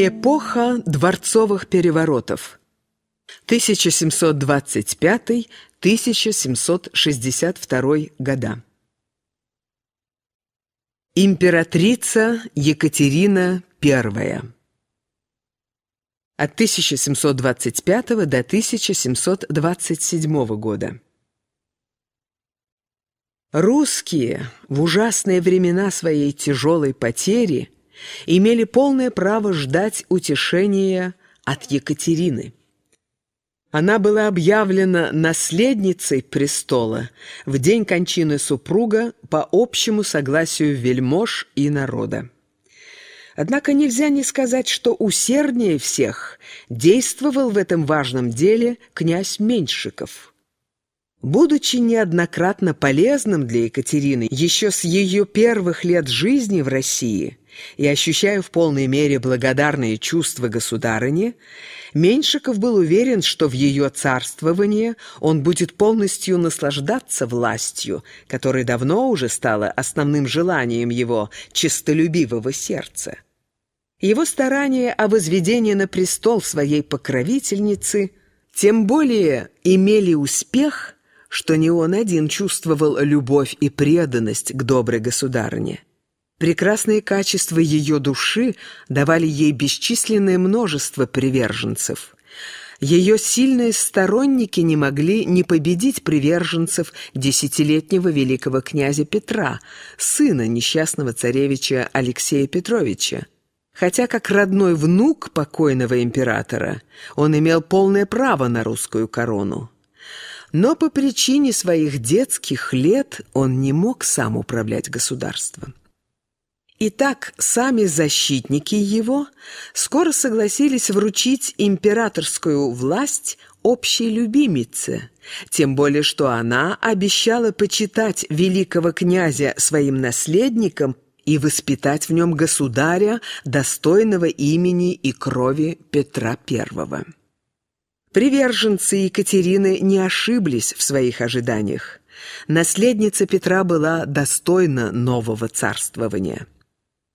Эпоха дворцовых переворотов. 1725-1762 года. Императрица Екатерина I От 1725 до 1727 года Русские в ужасные времена своей тяжелой потери – имели полное право ждать утешения от Екатерины. Она была объявлена наследницей престола в день кончины супруга по общему согласию вельмож и народа. Однако нельзя не сказать, что усерднее всех действовал в этом важном деле князь Меньшиков. Будучи неоднократно полезным для Екатерины еще с ее первых лет жизни в России, и ощущая в полной мере благодарные чувства государыни, Меньшиков был уверен, что в ее царствовании он будет полностью наслаждаться властью, которая давно уже стала основным желанием его честолюбивого сердца. Его старания о возведении на престол своей покровительницы тем более имели успех, что не он один чувствовал любовь и преданность к доброй государыне. Прекрасные качества ее души давали ей бесчисленное множество приверженцев. Ее сильные сторонники не могли не победить приверженцев десятилетнего великого князя Петра, сына несчастного царевича Алексея Петровича. Хотя как родной внук покойного императора он имел полное право на русскую корону. Но по причине своих детских лет он не мог сам управлять государством. Итак, сами защитники его скоро согласились вручить императорскую власть общей любимице, тем более что она обещала почитать великого князя своим наследником и воспитать в нем государя, достойного имени и крови Петра I. Приверженцы Екатерины не ошиблись в своих ожиданиях. Наследница Петра была достойна нового царствования.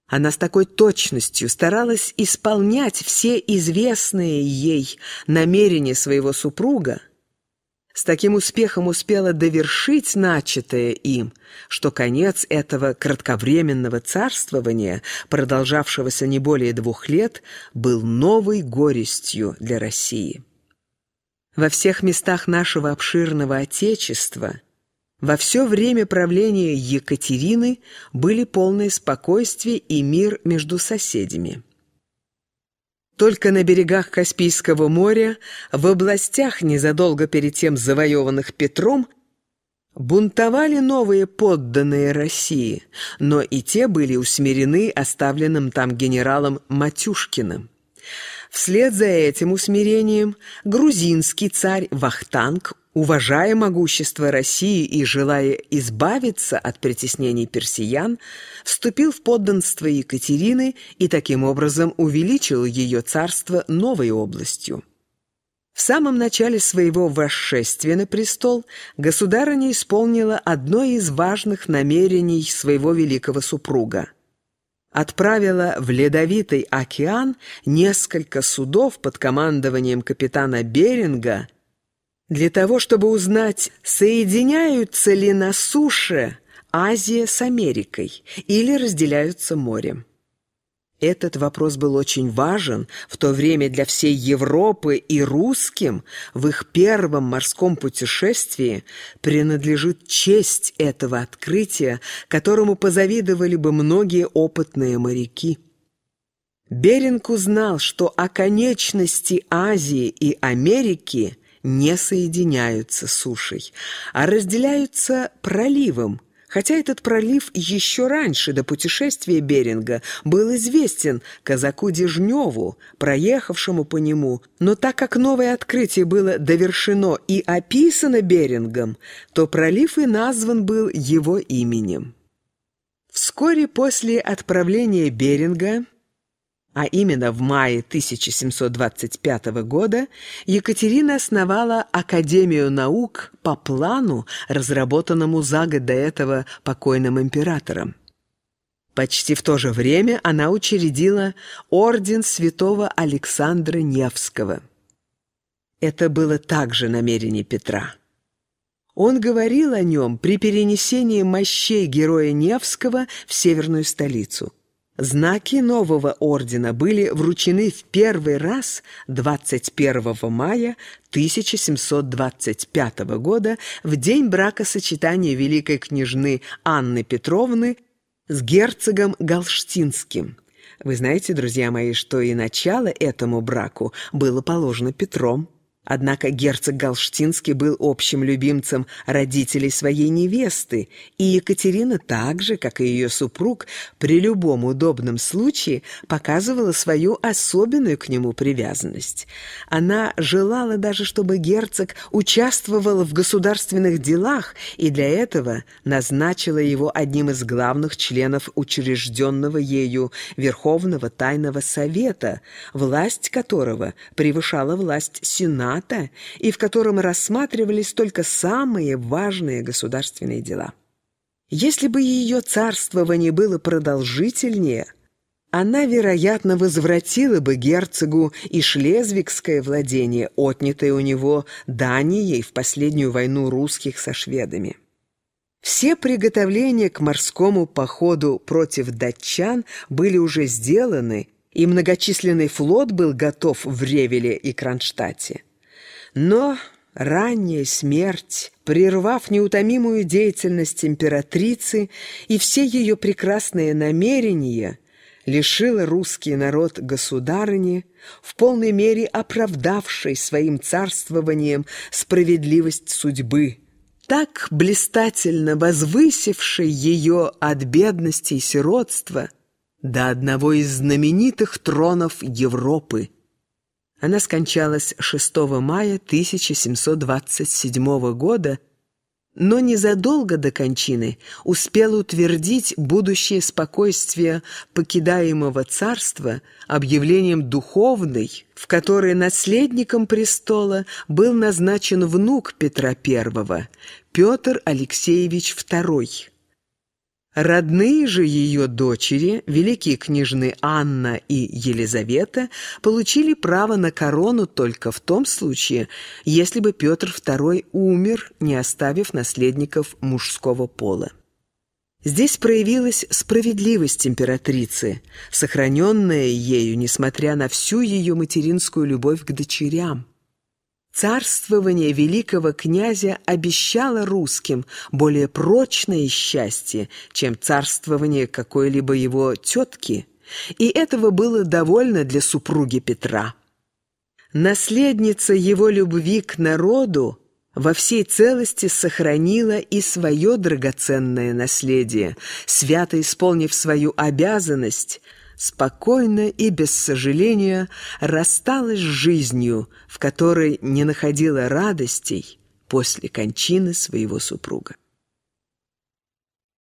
Она с такой точностью старалась исполнять все известные ей намерения своего супруга, с таким успехом успела довершить начатое им, что конец этого кратковременного царствования, продолжавшегося не более двух лет, был новой горестью для России. Во всех местах нашего обширного Отечества – во все время правления Екатерины были полное спокойствие и мир между соседями. Только на берегах Каспийского моря, в областях, незадолго перед тем завоеванных Петром, бунтовали новые подданные России, но и те были усмирены оставленным там генералом Матюшкиным. Вслед за этим усмирением грузинский царь Вахтанг Уважая могущество России и желая избавиться от притеснений персиян, вступил в подданство Екатерины и таким образом увеличил ее царство новой областью. В самом начале своего восшествия на престол государыня исполнила одно из важных намерений своего великого супруга. Отправила в Ледовитый океан несколько судов под командованием капитана Беринга – для того, чтобы узнать, соединяются ли на суше Азия с Америкой или разделяются морем. Этот вопрос был очень важен в то время для всей Европы и русским в их первом морском путешествии принадлежит честь этого открытия, которому позавидовали бы многие опытные моряки. Беринг узнал, что оконечности Азии и Америки – не соединяются сушей, а разделяются проливом, хотя этот пролив еще раньше, до путешествия Беринга, был известен казаку Дежневу, проехавшему по нему, но так как новое открытие было довершено и описано Берингом, то пролив и назван был его именем. Вскоре после отправления Беринга а именно в мае 1725 года, Екатерина основала Академию наук по плану, разработанному за год до этого покойным императором. Почти в то же время она учредила Орден святого Александра Невского. Это было также намерение Петра. Он говорил о нем при перенесении мощей героя Невского в северную столицу – Знаки нового ордена были вручены в первый раз 21 мая 1725 года в день бракосочетания великой княжны Анны Петровны с герцогом Галштинским. Вы знаете, друзья мои, что и начало этому браку было положено Петром. Однако герцог Галштинский был общим любимцем родителей своей невесты, и Екатерина так же, как и ее супруг, при любом удобном случае показывала свою особенную к нему привязанность. Она желала даже, чтобы герцог участвовал в государственных делах, и для этого назначила его одним из главных членов учрежденного ею Верховного Тайного Совета, власть которого превышала власть Сената, Сената и в котором рассматривались только самые важные государственные дела. Если бы ее царствование было продолжительнее, она, вероятно, возвратила бы герцогу и шлезвигское владение, отнятое у него Данией в последнюю войну русских со шведами. Все приготовления к морскому походу против датчан были уже сделаны, и многочисленный флот был готов в Ревеле и Кронштадте. Но ранняя смерть, прервав неутомимую деятельность императрицы и все ее прекрасные намерения, лишила русский народ государыни, в полной мере оправдавшей своим царствованием справедливость судьбы, так блистательно возвысившей ее от бедности и сиротства до одного из знаменитых тронов Европы – она скончалась 6 мая 1727 года, но незадолго до кончины успела утвердить будущее спокойствие покидаемого царства объявлением духовной, в которой наследником престола был назначен внук Петра I, Петр Алексеевич II. Родные же ее дочери, великие княжны Анна и Елизавета, получили право на корону только в том случае, если бы Петр II умер, не оставив наследников мужского пола. Здесь проявилась справедливость императрицы, сохраненная ею, несмотря на всю ее материнскую любовь к дочерям. Царствование великого князя обещало русским более прочное счастье, чем царствование какой-либо его тетки, и этого было довольно для супруги Петра. Наследница его любви к народу во всей целости сохранила и свое драгоценное наследие, свято исполнив свою обязанность – спокойно и без сожаления рассталась с жизнью, в которой не находила радостей после кончины своего супруга.